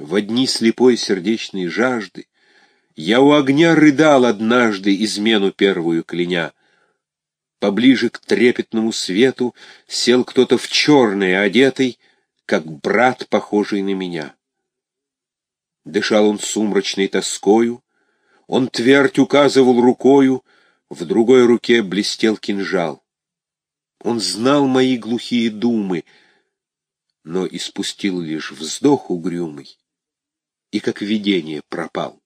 В дни слепой сердечной жажды Я у огня рыдал однажды, Измену первую кляня. Поближе к трепетному свету Сел кто-то в черное одетый, Как брат, похожий на меня. Дышал он сумрачной тоскою, Он твердь указывал рукою, В другой руке блестел кинжал. Он знал мои глухие думы, Но испустил лишь вздох угрюмый И как видение пропал.